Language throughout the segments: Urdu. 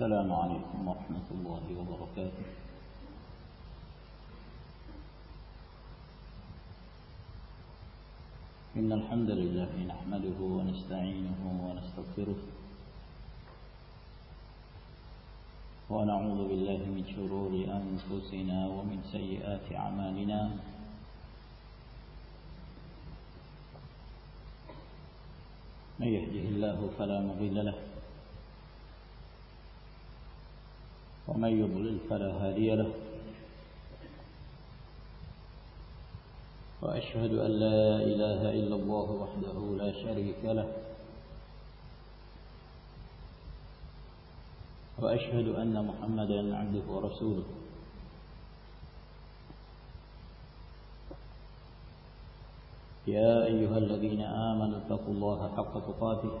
السلام عليكم ورحمة الله وبركاته إن الحمد لله نحمده ونستعينه ونستغفره ونعوذ بالله من شرور أنفسنا ومن سيئات عمالنا من يهجه الله فلا مضل له ومن يضلل فلا هادي له وأشهد أن لا إله إلا الله وحده لا شريك له وأشهد أن محمد عبده ورسوله يا أيها الذين آمنوا اتقوا الله حق تقاتله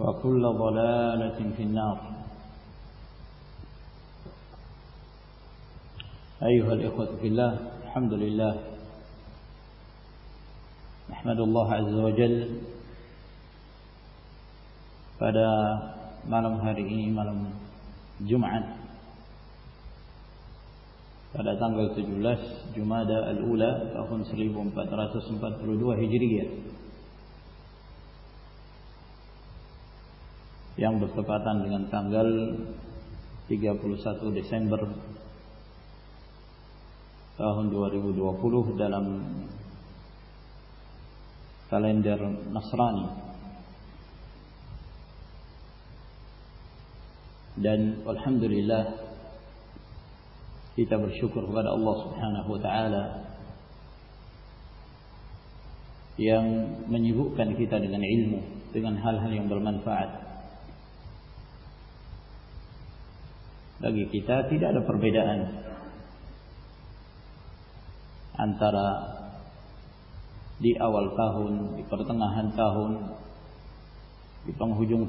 وكل ضلالة في النار أيها الإخوة في الله الحمد لله نحمد الله عز وجل Jumat pada tanggal 17 Jumada al-Ula tahun 1442 Hijriah یاں تو پاتا جگہ تانگل کی گیا پھر ساتو ڈسمبر رہ نسرانی دین الحمد للہ کتاب شکربار اللہ ہوتا ہے یا من کن گیتا جگہ علم دیکھیں حال حالوں پر من پائے بگ کتا تھی آدر بیان دی آوالتا ہن اکر تحن کا ہن ہوں کام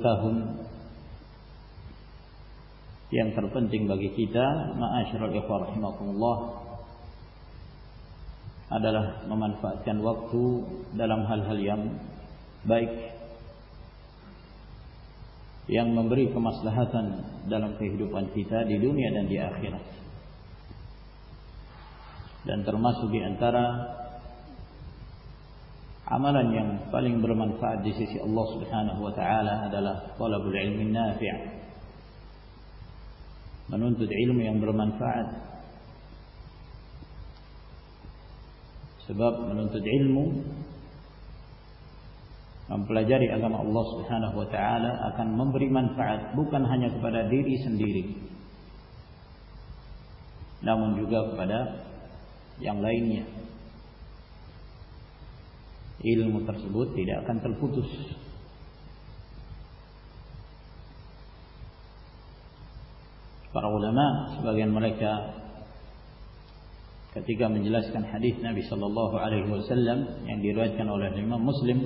کون وق دلم ہل ہلیام بائک یم نمبری کمس لہا سن دل سے آمر نگ پل برمن سات جیسے منتل فا سب منت کمپل جاری آگا لوس ممبری بکن سندی نام جگہ پڑا لائن مرکز کتی گا منسل ہدیس نبی صلی اللہ علیہ وسلم مسلم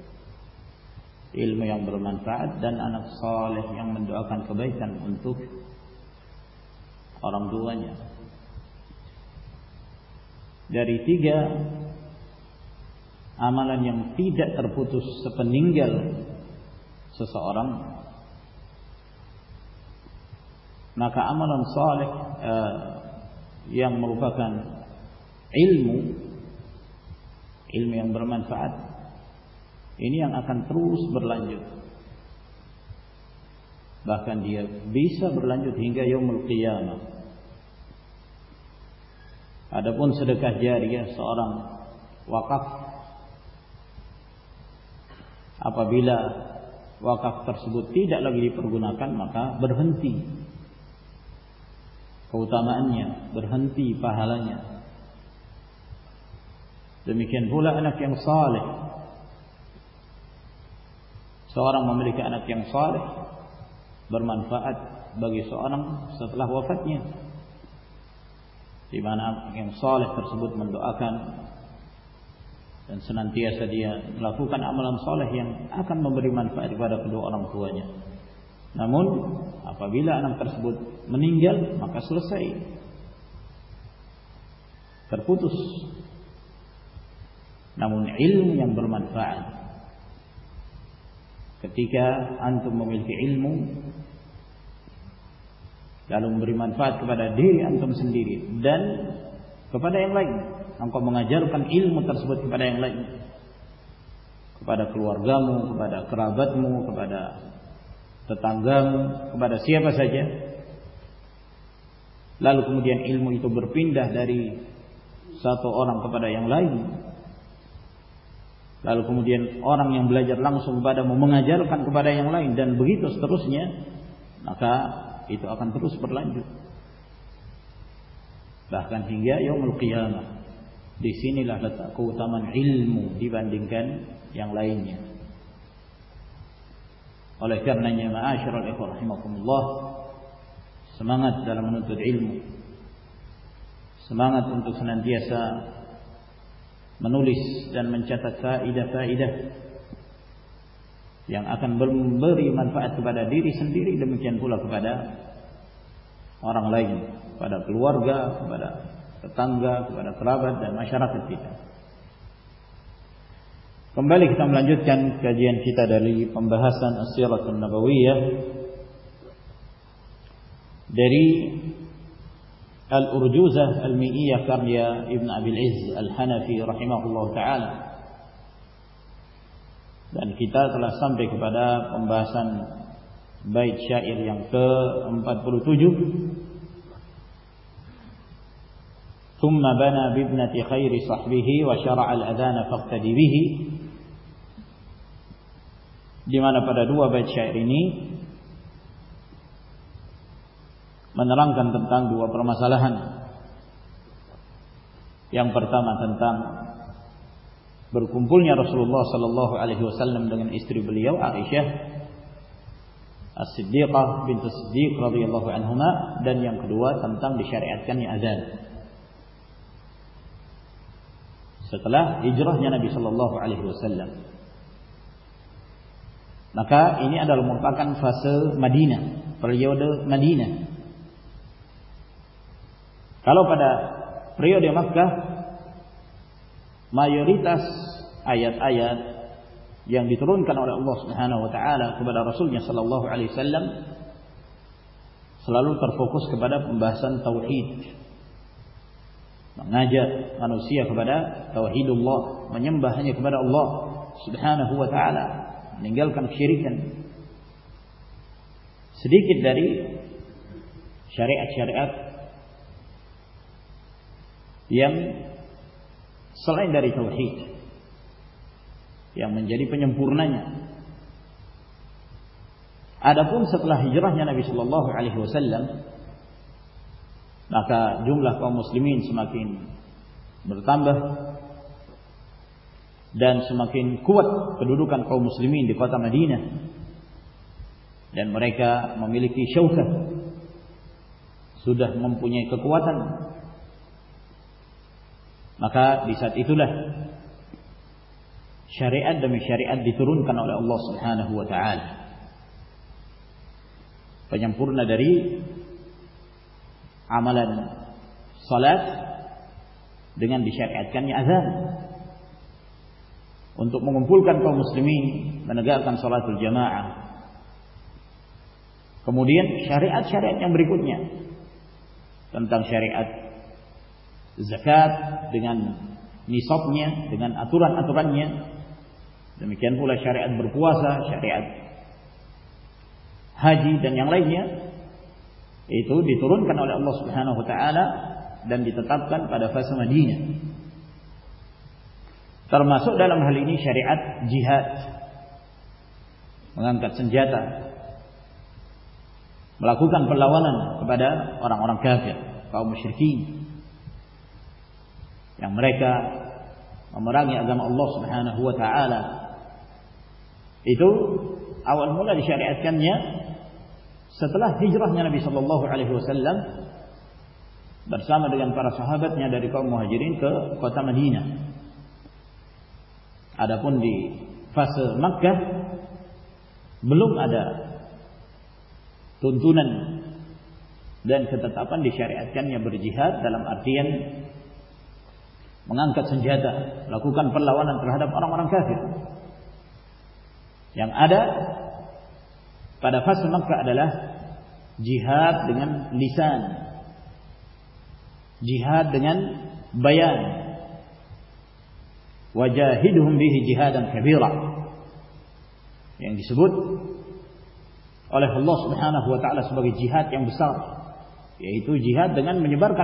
علم یم برمن سات ان سولن کب تنگ دو ریتی گملنگ کرپوت سنگل سرم کا آملن سال یمن علم علم یم برمن سات ان تروس برلاج باقاعد بیسا برلاج ہی گیو ملک آدھے کا جیسے سارا واک آپ واک آف کر سب تیج لگ لی پر گنا مقابلہ برہنتی کوتان برہنتی پہلا تو میں کن بولا سال سوارم بمری کے سوال برمان پا بگی سوارم سب لوکیم سول سنانتی سولہ آن ممبری منفا رو اور سب منی مقصد علام برمان کا لال ممری من پاس بڑا جرم سرسپتی بار لال کمیاں بارہ لائن لال قوم اور بگی نکاح نیلا تھا مل سما جا تو ریل مو سمان تکان منولیس با دیر سن چین کو رائے گلوار گا تنگا ترابر پمبا لکھ لنجن سیتا دلی باقن بوری الأرجوزة المئية كرية ابن أبي العز الحنفي رحمه الله تعالى dan kita telah sampai kepada pembahasan bait syair yang ke-47 ثم بنى بابنة خير صحبه وشرع الأذان فاقتدي به di mana pada dua bait syair ini من رام کنت برما سالہ منتم برکوم استری بلیوشی نا یہ آدر مرکن فاسٹ مدی نے مدی Kalau pada periode Makkah mayoritas ayat-ayat yang diturunkan oleh Allah Subhanahu wa taala kepada Rasulnya sallallahu alaihi wasallam selalu terfokus kepada pembahasan tauhid. Mengajak manusia kepada tauhidullah, menyembah hanya kepada Allah Subhanahu wa taala, meninggalkan syirikan. Sedikit dari syariat-syariat سرجریچری پنجم پورن آج اپن سبلا ہجرا جانا سلوال ہوسل ناکا جملہ مسلم مرتا دن سماقی کن کو مسلم دین دن مریکا مملکی شوق سمپیک کتن مقاص شرے اتم شرے اتراسان ہو پورن دری آم سولا دن کا فل کر سولا جما کموڈی شریات شریات ریکم شہر زیاد دسبان آتوران سارے برپو آسا سارے ات ہا جی دنیا یہ تو بیان سے لوگ اور شرح ن بلپارے اتنے برجن وہاں کا سنجھا دا لکھو پلان کیا آدھا سم کا سبت اولوس میں ہوگا جی ہاتھ یاں یہ تو جیہد دن منی بار کا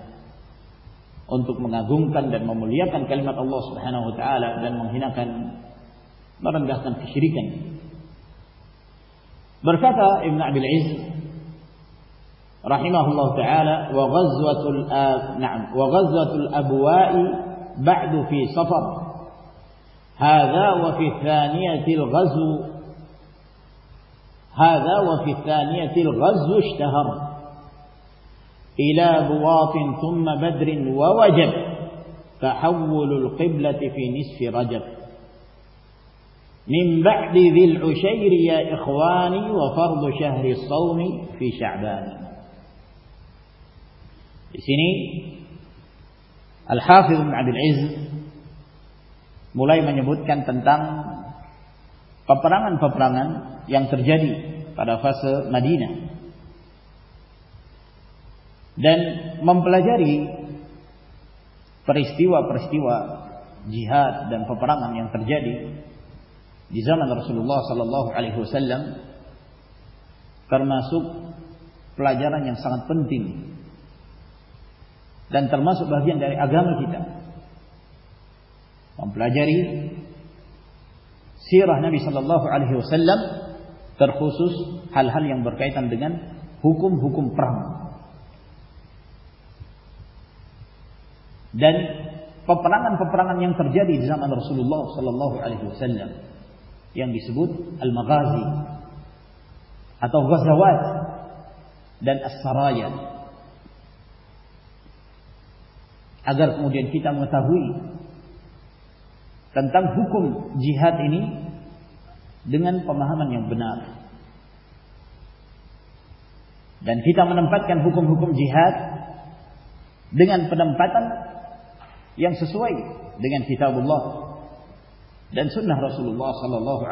untuk mengagungkan dan memuliakan kalimat Allah Subhanahu wa taala dan menghinakan merendahkan kesyirikan. Berkata Ibnu Abdul Aziz rahimahullah taala wa ghazwatul ab na'am wa ghazwatul abwa'i ba'du fi safar هذا وفي الثانية الغزو هذا وفي الثانية الغزو اشتهر إلى بواط ثم بدر ووجب تحول القبلة في نصف رجب من بعد ذي العشير يا إخواني وفرض شهر الصوم في شعبان سني الحافظ بن عبد العز mulai menyebutkan tentang peperangan-peperangan yang terjadi pada fase Madinah دین ممپلاجاری پرشتی جیہاد دین پپڑان جاری جیزا نگر صلی اللہ صلی اللہ علیہ وسلم کرماسو پلاجارا سنت پنتی کرماسواری اگام پری سی رہنبی صلی اللہ علیہ وسلم حال حل یا حکوم حم پرہ صلی اللہ اگر ہوئی حکم جیحاد دمہ منگناتی جیحت دن پنم پتن سسوائی سیتا بول لو دین سنسلو لوگ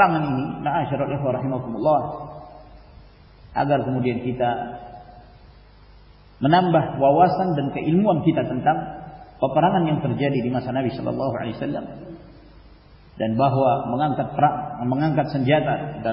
رام نہ میتا منوا سنم کھیت پپرہ من سرجیم سلام دن بہوا مغانک سنجیا تھا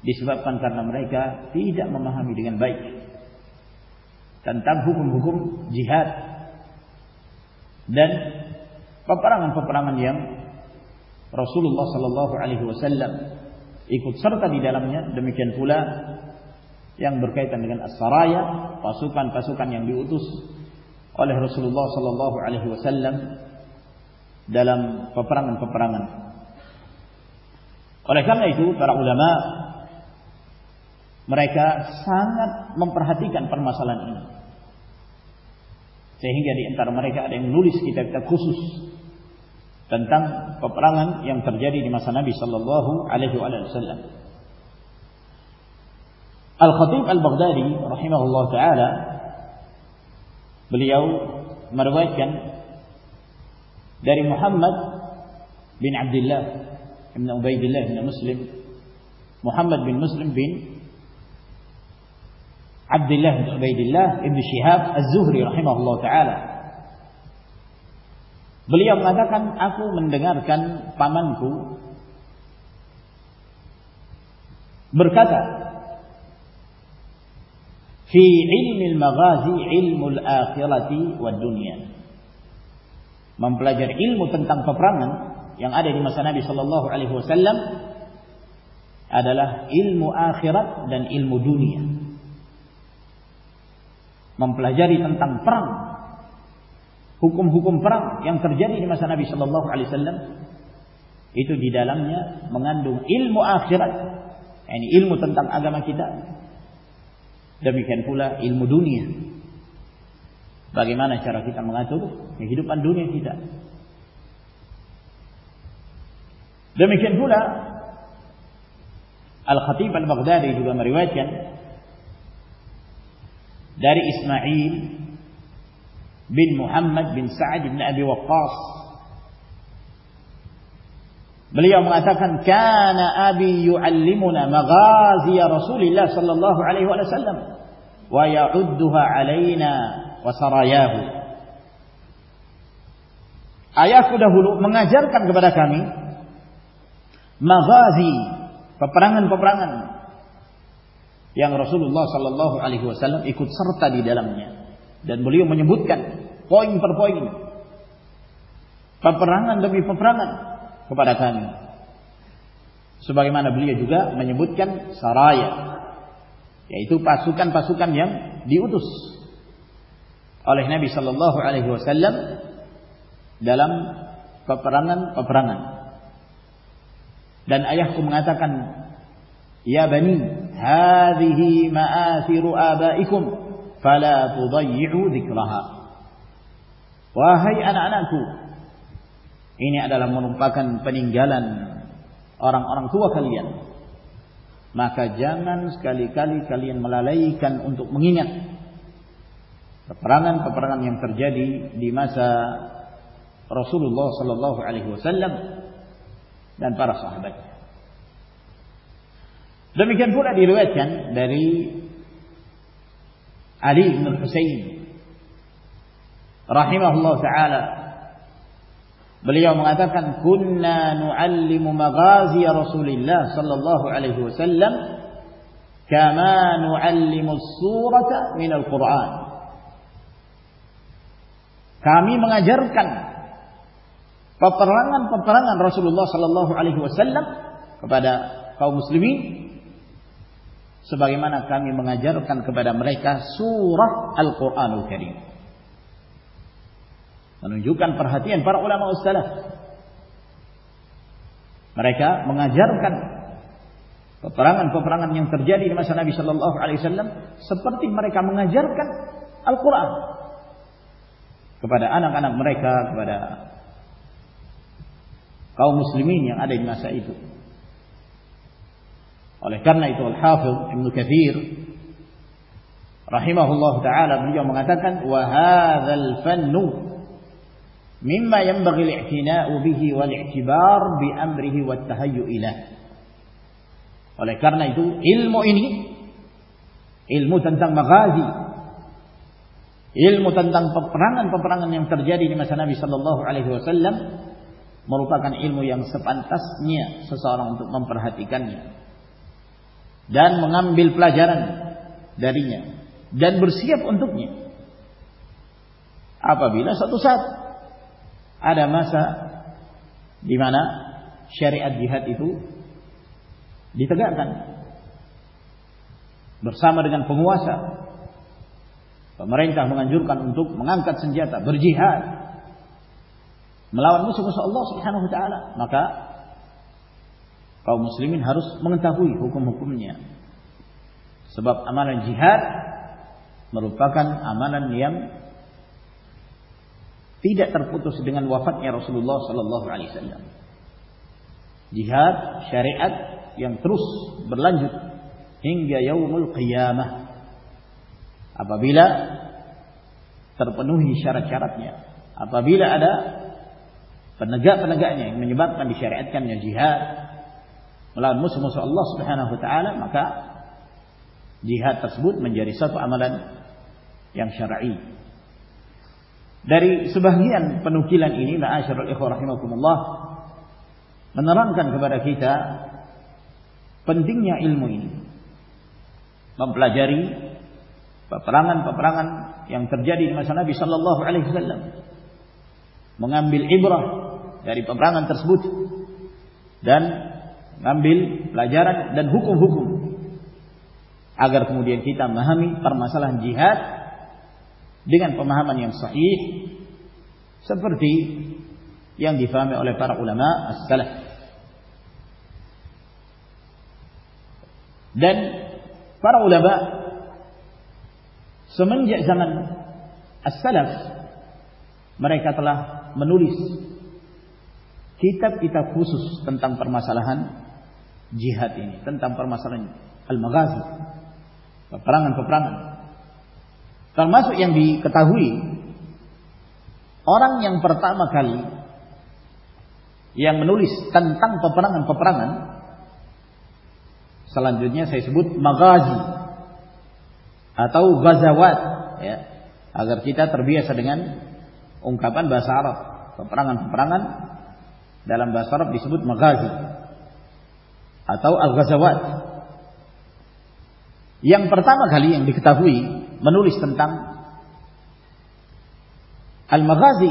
سرایا پن پان یا مرکا سانگرحادی محمد بن عبد اللہ مسلم محمد بن مسلم عبد الله بن عبيد الله ابن شهاب الزهري رحمه الله تعالى beliau mengatakan aku mendengarkan pamanku berkata fi ilmi al-maghazi ilmu al-akhirati wa dunya mempelajari ilmu tentang peperangan yang ada di masa Nabi sallallahu alaihi wasallam adalah ilmu akhirat dan ilmu dunia. ممپلا جری سنت حکوم ہر جری مسا نبی سب علی الم یہ تونیچر پورا الختی در اس میں بن محمد بن ساج بن ابھی رسول اللہ خود منگا جر کن بڑا کام پپرانگن پپرانگن سرا پاسوس نبی صلی اللہ علیہ وسلم هذه مآثر آبائكم فلا تضيعوا ذكرها وهي أنعناك ini adalah merupakan peninggalan orang-orang tua kalian. Maka jangan sekali-kali kalian melalaikan untuk mengingat peperangan-peperangan yang terjadi di masa Rasulullah sallallahu alaihi wasallam dan para sahabatnya. Demikian pula diriwayatkan dari Ali bin Husain rahimahullah taala beliau mengatakan kunna nuallimu maghazi Rasulillah sallallahu alaihi wasallam kama nuallimu surata min al-Quran kami mengajarkan peperangan-peperangan Rasulullah sallallahu alaihi wasallam kepada kaum muslimin sebagaimana kami mengajarkan kepada mereka surah Al-Qur'anul Karim. Menunjukkan perhatian para ulama ussalah. Mereka mengajarkan peperangan-peperangan yang terjadi di masa Nabi sallallahu alaihi wasallam seperti mereka mengajarkan Al-Qur'an kepada anak-anak mereka, kepada kaum muslimin yang ada di masa itu. Oleh karena itu al hafiz Ibn Kathir rahimahullah taala beliau mengatakan wa hadzal fannu mimma yanbaghi al-i'tina'u bihi wal i'tibar bi amrihi wat tahayyu ilah. Oleh karena itu ilmu ini ilmu tentang maghazi ilmu tentang peperangan-peperangan yang terjadi di masa Nabi sallallahu alaihi wasallam merupakan ilmu yang sepantasnya seseorang untuk memperhatikannya جان منان بی پلا جان دیں جان برسیا اندو آپ سب ساتھ آ سا دیمانا شیر ادھی ہاتھ اتوا گرسام پموا سا مرض منگاؤن کر برجی ہار ملا ونگ سوکھا ہوتا نو کا پاؤ مسلم ہرس منگا ہوئی حکوم حکم نے سبب ہم جہاد مر پاکن آم تیج ترپتن وفت اللہ صلی اللہ علیہ السلام جہاد شریک ترپن شریک جہار اللہ مس مس اللہ ہوتا جی ہاتھ تصبوت من رن کان خبر رکھا پنتگا جری پپران پپران مغام تصبوت رمبلن آگرے گیتا محمد پھر سلح جی ہن سبرتی اصل مرے کتلا منوریت پیتا فوسو سنت پھر سلحن جی ہاتھ ہوئی اور یم پرتا مالی لکھتا ہوئی منوری سنتا المغاز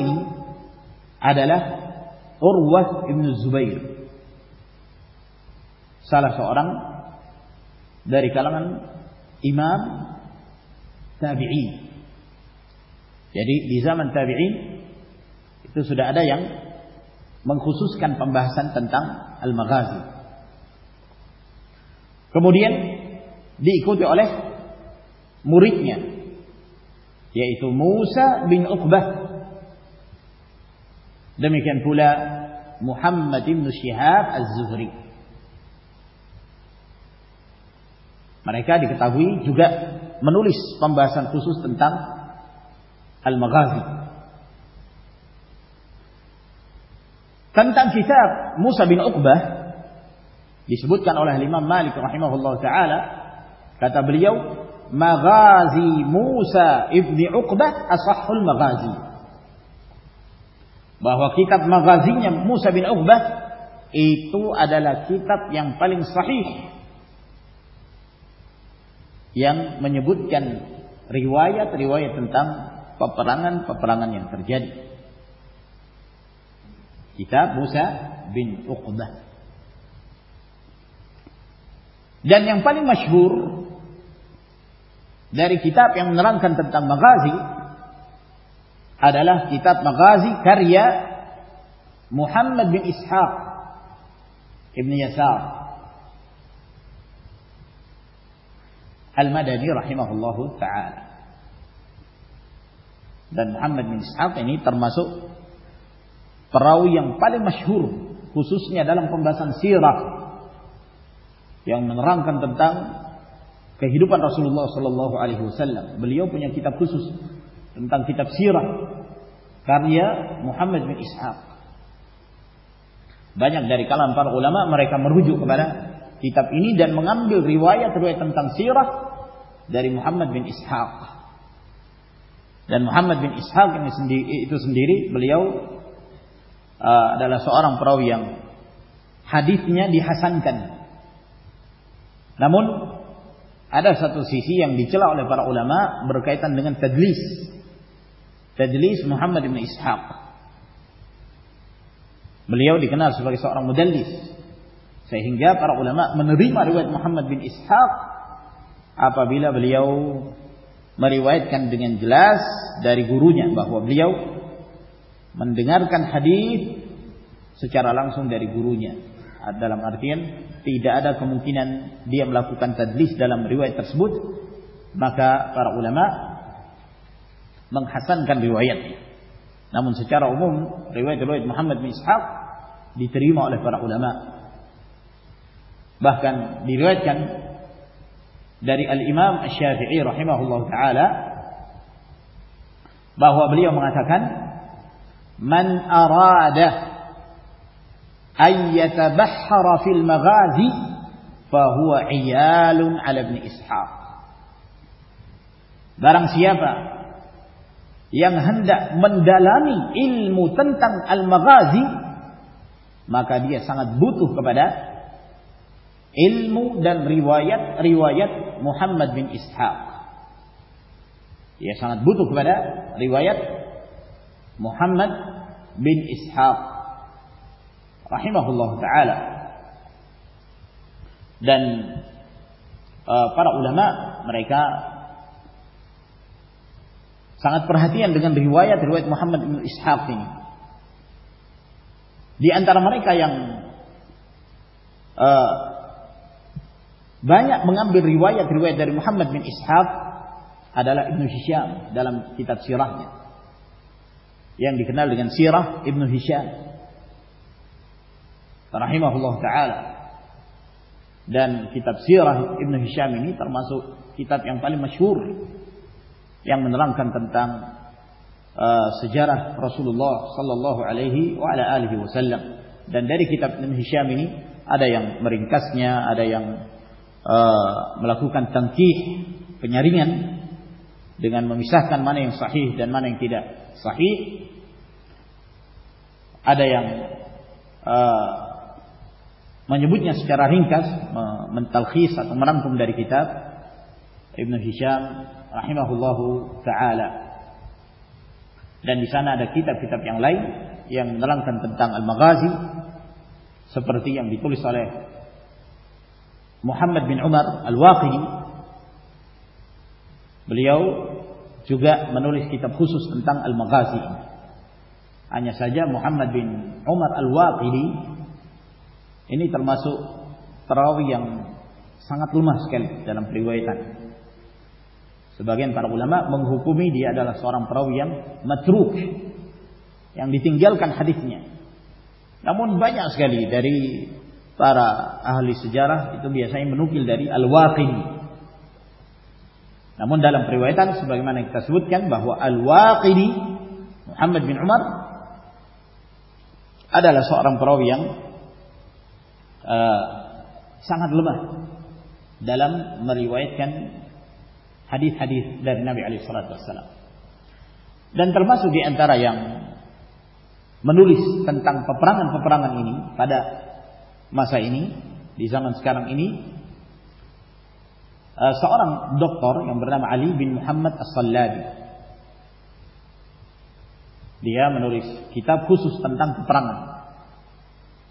اور خصوص کن پم بحسن تنتام المغازی کبوڈی مر کیا دکھتا ہوئی منولیسن الگ موسا disebutkan oleh Imam Malik rahimahullah taala kata beliau maghazi Musa ibni Uqbah asahul maghazi bahwa kitab maghazinya Musa bin Uqbah itu adalah kitab yang paling sahih yang menyebutkan riwayat-riwayat tentang peperangan-peperangan yang terjadi kitab Musa bin Uqbah جن پل مشہور دیر کتاب یوم مغازی کر محمد بن اس رحم اللہ تن محمد بن صحاف یعنی ترمسو رو یم پل مشہور خو سنی ادلم سیر بات yang menerangkan tentang kehidupan Rasulullah sallallahu alaihi wasallam. Beliau punya kitab khusus tentang kitab sirah karya Muhammad bin Ishaq. Banyak dari kalangan para ulama mereka merujuk kepada kitab ini dan mengambil riwayat riwayat tentang sirah dari Muhammad bin Ishaq. Dan Muhammad bin Ishaq ini sendiri itu sendiri beliau uh, adalah seorang perawi yang hadisnya dihasankan نامن آدو سی سیم پارا لینا مرقائی تجلیس تجلیس محمد بی اسپ بلیؤنگلیسنگیا پارک منت محمد بیم اسپ آپیلا بلیؤ مر وائٹ کن دیں گلاس داری گروا بلیؤ منڈر کن حدیب سوچر آلام سو داری گرو یا دلام عینا کم کن کاسبت پار اما سن ریوایات نا من سے چارو امن ریوائت رویت محمد مساف دی تریما پارا اولا بہنت بہوا بھلی مسا کم آ أن يتبحر في المغازي فهو عيال على ابن إسحاق Barang siapa yang hendak mendalami ilmu tentang al-maghazi maka dia sangat butuh kepada ilmu dan riwayat-riwayat Muhammad bin Ishaq. Dia sangat butuh kepada riwayat Muhammad bin Ishaq مر کا سنگ پر ہاتھ ریوا یاد رو محمد بی اسفر مریکا یا منو یاد رو محمد بیم اسن بھی ربنوہ rahimahullah ta'ala dan kitab sirah Ibn Hisham ini termasuk kitab yang paling masyhur yang menerangkan tentang uh, sejarah Rasulullah sallallahu alaihi wa ala alihi wasallam dan dari kitab Ibn Hisham ini ada yang meringkasnya ada yang uh, melakukan tangkih penyaringan dengan memisahkan mana yang sahih dan mana yang tidak sahih ada yang uh, محمد بن امر الہ مغازی انی ترمہ سو ترویم سنگل پریوائی جامہ بہت کم دیا سارم پراؤن متروک متنگل حدیسی بجا اسکول داری اللہ پریوائد بہو القی احمد بن عمر ادال سارم پرویان سم دلم مری وائف حدیف علی دن ٹرما چو گی انٹرایا منوریس تن پپران پپراناسا منسکار ان سرام ڈاکٹر یمبر نام علی بن حمد السلام منوریس کتاب خسوس تنان پپران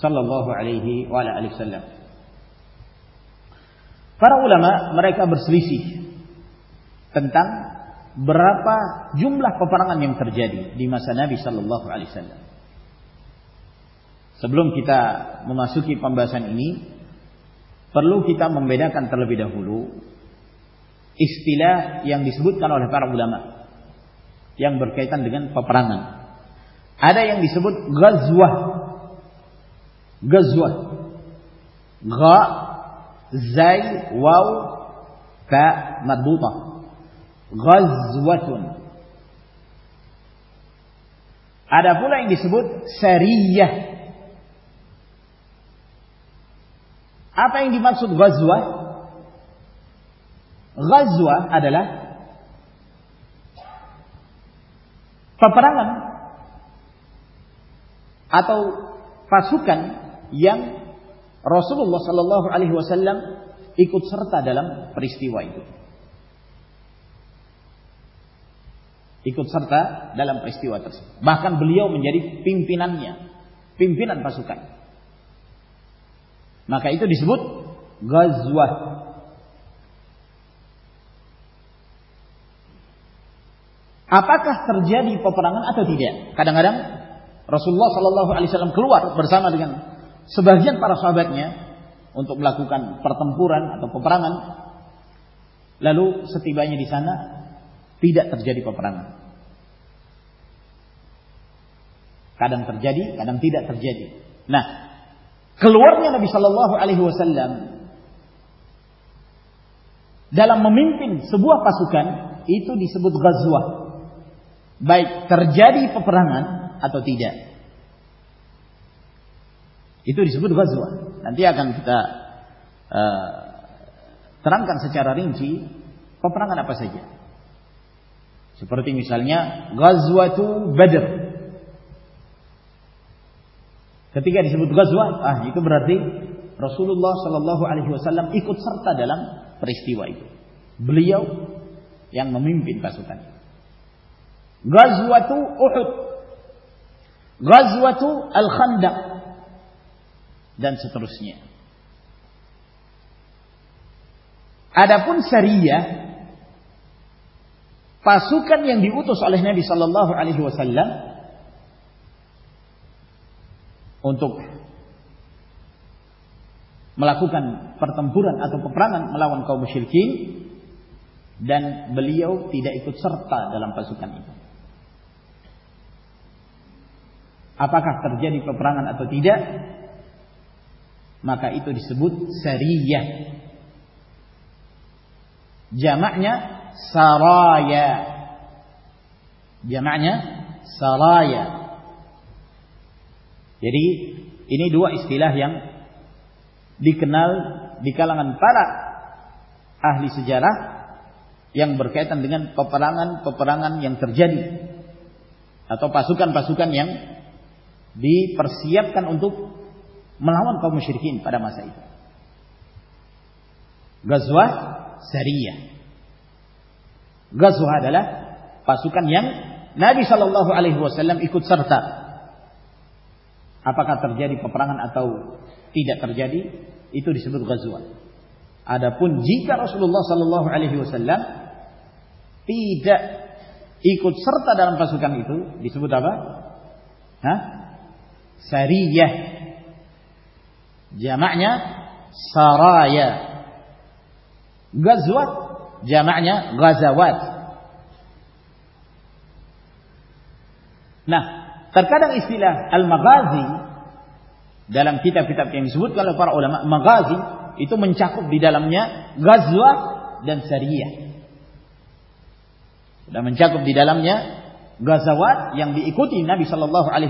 سل علی علیما براہ بر شریشی سبلوم کتا می پمبا سنگنی پر لو کتا ممبئی دا کا سبت کا نا پارا یا پپران آدھا غزوت غ زی واو ف مضبوطہ غزوت ada pula yang disebut syariah apa yang dimaksud ghazwah ghazwah adalah peperangan atau pasukan رسول اللہ صلی اللہ علی وسلم باقاً بلیو مجھے آپ کا سرجیہ آیا رسول صلی اللہ علیم کلو سبرجن پارسا دیکھنے لاکھ پرتھم پوران پپران لالو ستی بائسان تیج ترجڑی پپرانگان کا کلوڑ میں جل ممن ٹن سبوا پاس نیسب گزوا بائی ترجاری پپران Itu disebut ghazwah. Nanti akan kita uh, terangkan secara rinci peperangan apa saja. Seperti misalnya ghazwatu Badr. Ketika disebut ghazwah, ah itu berarti Rasulullah sallallahu alaihi wasallam ikut serta dalam peristiwa itu. Beliau yang memimpin pasukan. Ghazwatu Uhud. Ghazwatu Al-Khandaq. اللہ ملا کن پرتم پورن ملا وہ کاشی دن بلیو سرتا دل پسند آپ کا پرنگن سبت ساری جانا سوائیں یعنی انتیلاکن بیل آن پارا آجرا یانگ برقیات پپران پپران یعن ترجن پاسان محاور کا مشرقین پہ آپوی رسول اللہ صلی اللہ علیہ وسلم جایا نہ یہ تو علیہ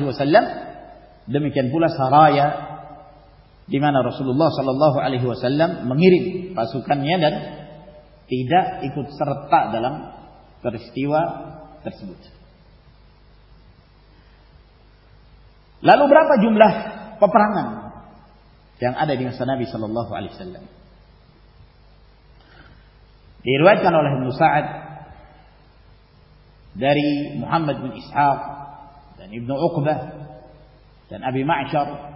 وسلم جی مسول اللہ صلی اللہ علیہ وسلم مغربہ صلی اللہ علیہ وسلم دری محمد بن اسپ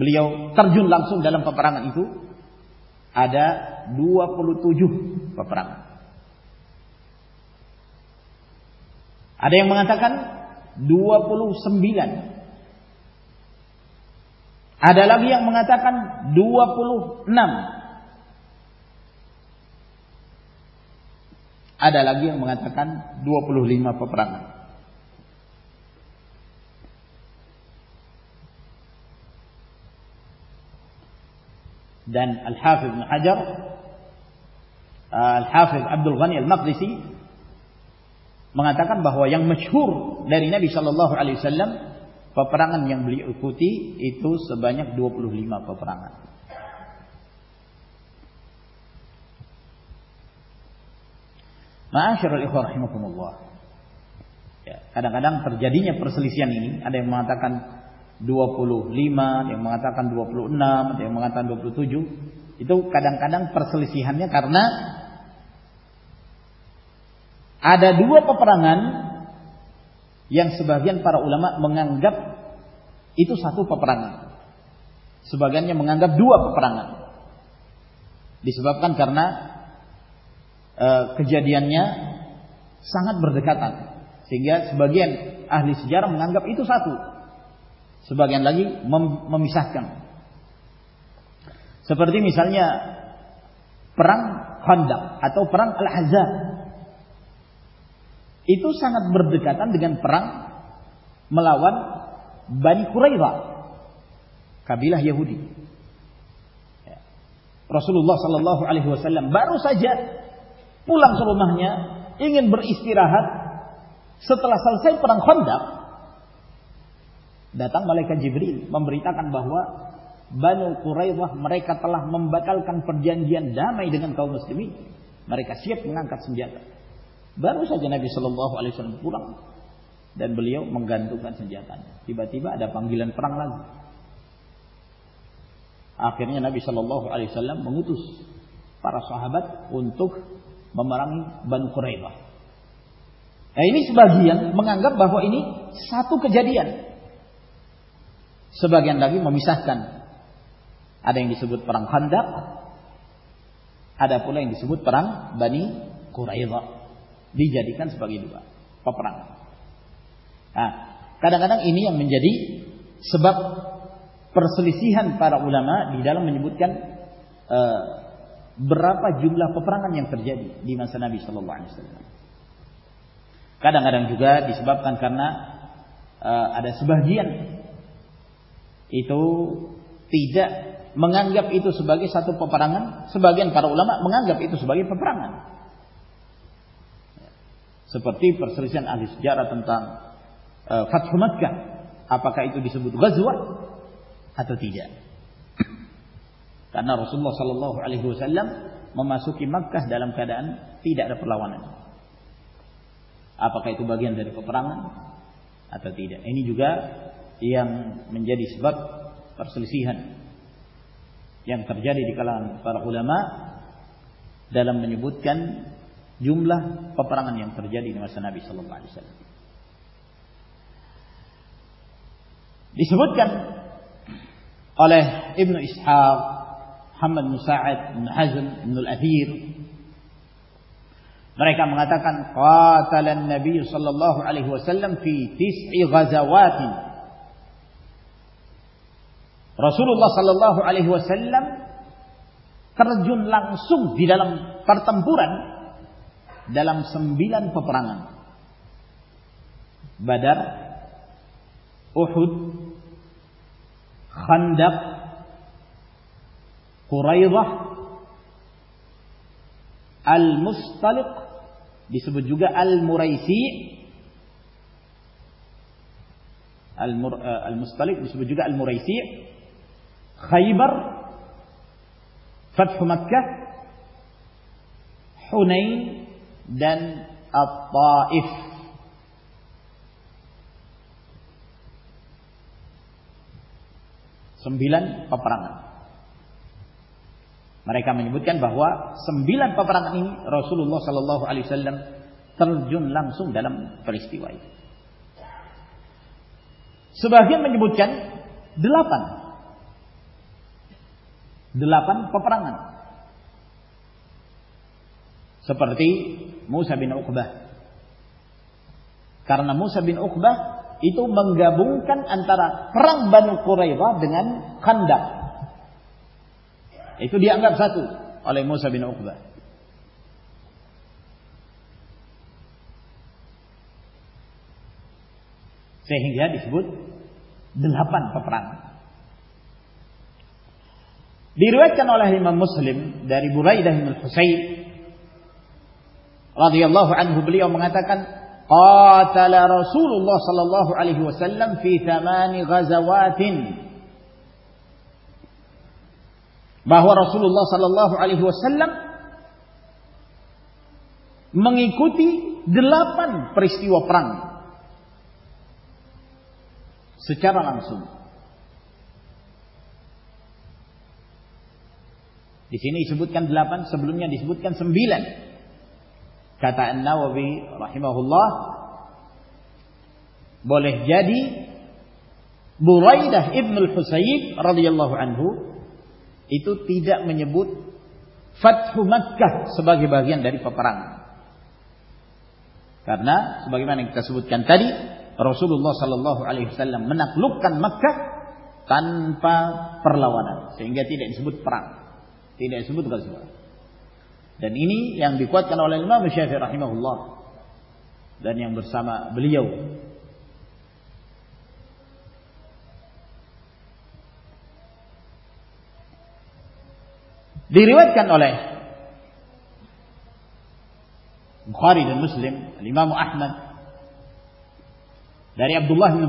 بولجن لگ سو دل پپران پپران آدھا منگا تھا کن اپلو سم آدیا منگا تھا نم آدا لگ منگا تھا لپرانا dan Al-Hafiz Ibn Hajar Al-Hafiz Abdul Ghani Al-Maqdisi mengatakan bahwa yang masyhur dari Nabi sallallahu alaihi wasallam peperangan yang beliau ikuti itu sebanyak 25 peperangan. Ma'asyiral ikhwan rahimakumullah. Ya, kadang-kadang terjadinya perselisihan ini, ada yang mengatakan دو اپپو لیم منگاتا تن دو ماں تن دوس پپرا یا پپراگن سگا گپ دو کرنا سنگ بردا تان سینسر ماں گپ اتو ساتو صبح گان لگیس میسل ملا ون کوری لسل نہ جی بری مم ریتا مرکن پورا آپی سلولہ سبساک آدھا اندر آدھا کول کے سب پر گیبا پپرانے سب پرسیح مجھ گان برابلہ پپرانجیا دیما سنا سلو قدا روگا سب گپ کے وسلم مما سو کام کا پرابلم صلی اللہ علیہ وسلم رسول اللہ صلی اللہ علیہ وسلم پرتم پورن دلم سم ولن پڑر احد خند الکسب جگ الست المرئی سی خیبر فتح مکہ حنین دین الطائف سمبیلن پپرانا Mereka menyebutkan bahwa sembilan peperangan ini Rasulullah sallallahu alaihi wasallam terjun langsung dalam peristiwa itu. Sebagian menyebutkan delapan. دلہپن پپرنگن سپرتی مو سا بھین اخبا کارنا مسا بن اخبا اتو بنگا بنکن انتا انگ سا کلے مو سا بھی ہنگیا دیبوت دلہپن پپران diriwayatkan oleh Imam Muslim dari Buraidah bin Husain radhiyallahu anhu beliau mengatakan qatala Rasulullah sallallahu alaihi wasallam fi thamani ghazawatin bahwa Rasulullah sallallahu alaihi wasallam mengikuti delapan peristiwa perang secara langsung Di sini disebutkan 8, sebelumnya disebutkan 9. Kata An-Nawawi rahimahullah boleh jadi Buraidah bin Al-Husayb radhiyallahu anhu itu tidak menyebut Fathu Makkah sebagai bagian dari peperangan. Karena sebagaimana kita sebutkan tadi Rasulullah sallallahu alaihi wasallam menaklukkan Makkah tanpa perlawanan sehingga tidak disebut perang. نوج میں رکھنا ہو نجم آبد اللہ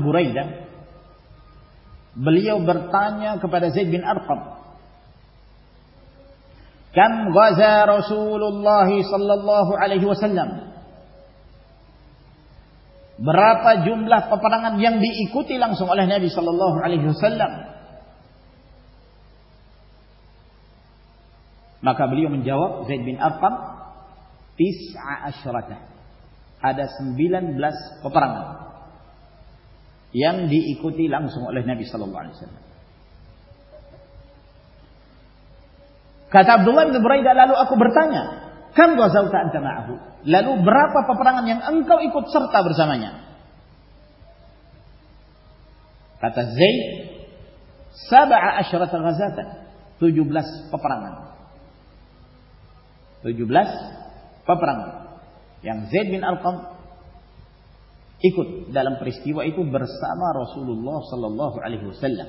برائی بلی برتانیہ کا پہلے سے جن ارتھم کم وز رسول اللہ صلی اللہ علیہ وسلم berapa jumlah peperangan yang diikuti langsung oleh Nabi sallallahu alaihi wasallam maka beliau menjawab Zaid bin Affan 19 ada 19 peperangan yang diikuti langsung oleh Nabi sallallahu alaihi wasallam Lalu آپ برتا برسان اللہ صلی اللہ علیہ وسلم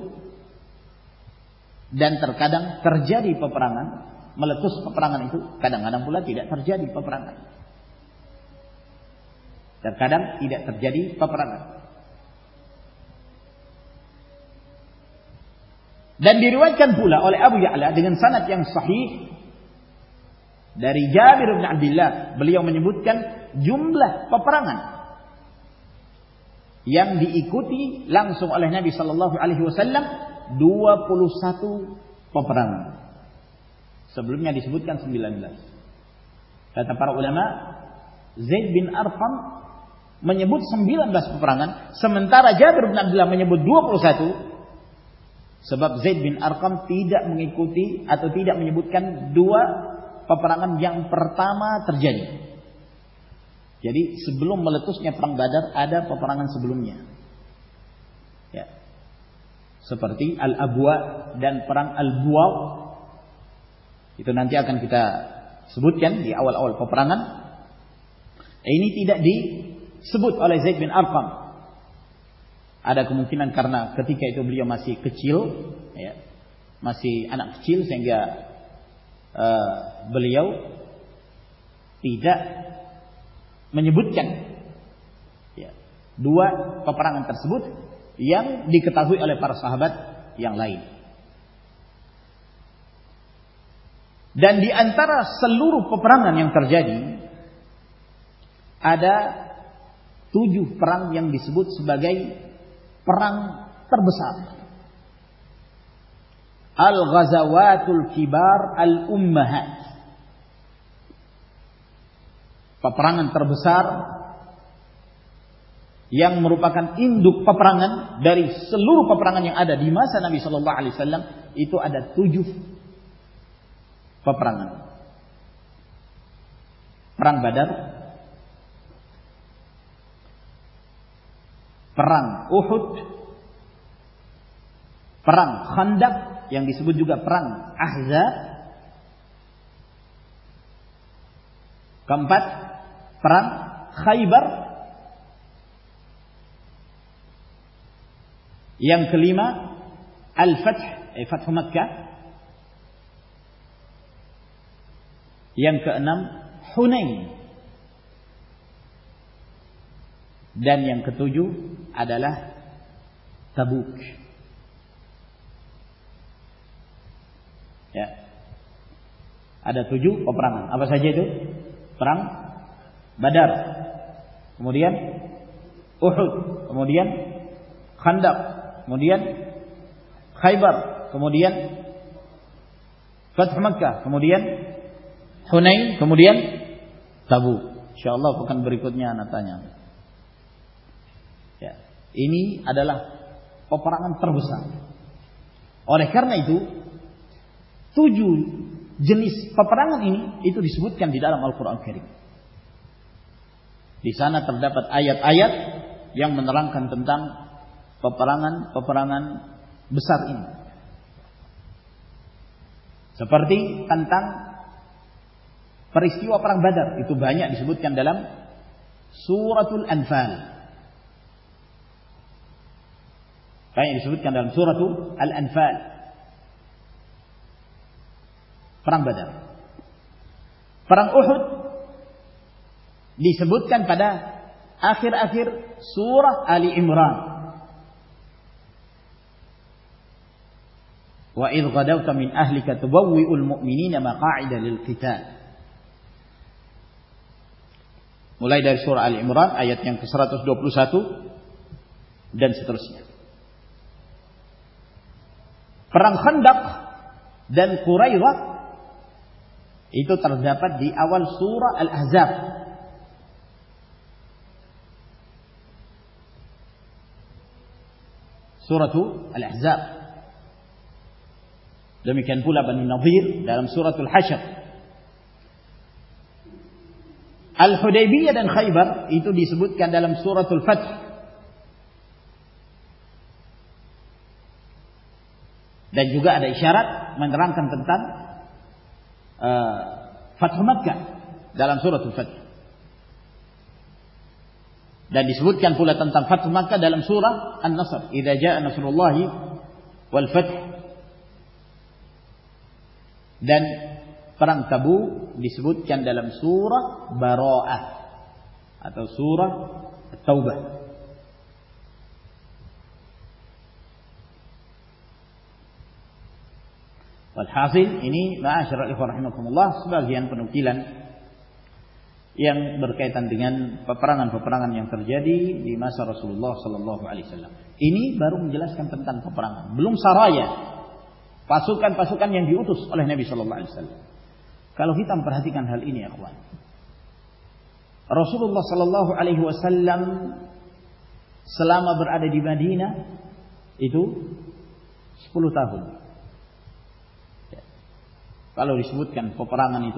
مطلب نبی صلی اللہ علیہ وسلم تیتما ترجن جدی سبلسن چیل سنگیا بلی بتن پپران صاحبت انتر سلور پپرنگ ادا تجو پرنگ یمس بس بگئی پربسار الغز و تل کی بار الم ہے پپران تربسار یم روپن اندو پپران ویری سلور پپران یا نبی صلی اللہ علیہ وسلم پپرانگ پرن کمپ پرن خیبر یمس لیم الٹمت یمک نم دک تجو ادلچ ادو پردر مدن اہم مدین خند نہیں کموڈن تب چلو نتا اور پران پرسر سپردی تن تن پردر سب چند ڈلم سورت الفلت چند سورت الفرم بدر پرمگ لی سبت کن پدر اخر اخر سور الی عمران وَإِذْ غَدَوْتَ مِنْ أَهْلِكَ تُبَوِّئُ الْمُؤْمِنِينَ مَقَاعِدَ لِلْقِتَالِ mulai dari surah Al Imran ayat yang ke-121 dan dan seterusnya. Perang Khandaq itu terdapat سور الرانتر ڈوپلو ساتو دن ستر سورتھو الزب Demikian pula Bani Nadir dalam surat Al-Hashr. Al-Hudaybiyah dan Khaybar itu disebutkan dalam surat Al-Fatih. Dan juga ada isyarat menerangkan tentang uh, Fathul Makkah dalam surat Al-Fatih. Dan disebutkan pula tentang Fathul Makkah dalam surah An-Nasr. Iza ja'a Nasrullahi wal-Fatih. برقی تنگن پپران پپران اللہ حکبر بل پاسواسوس نبی صلحم کالوتی رسود اللہ صلح وسلام سلام ابر دیبادی نا لو رسوت پپرامن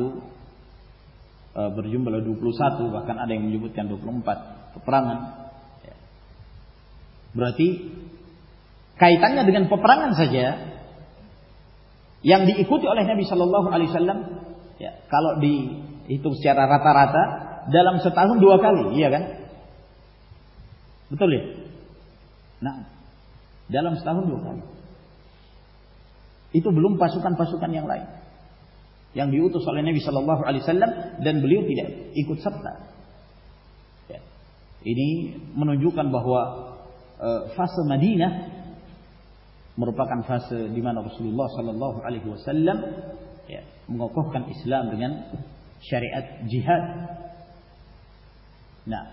سات پپران برہتی کئی تنگ پپران سجے یا صلاحر علی سلام دلم یہ تو بل پاسو لائن اللہ علی سلام دین بلیو سب تی بہواس مدی نہ مروپان صلی اللہ علیہ وسلم اسلام دن جہاد اللہ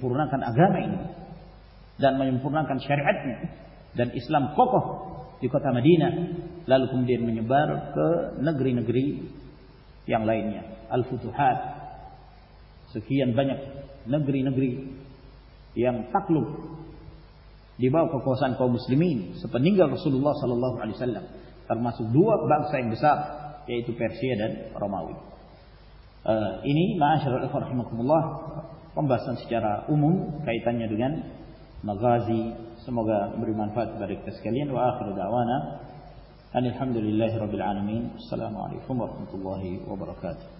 پورنا کانگھر پورنا شیرحت نے اسلام کو میری نا لال کمدرین میری نگری نگری یا الفار بن نگری نگریمین صلی اللہ علیہ الحمد اللہ رب العنمین السلام علیکم و رحمۃ اللہ وبرکاتہ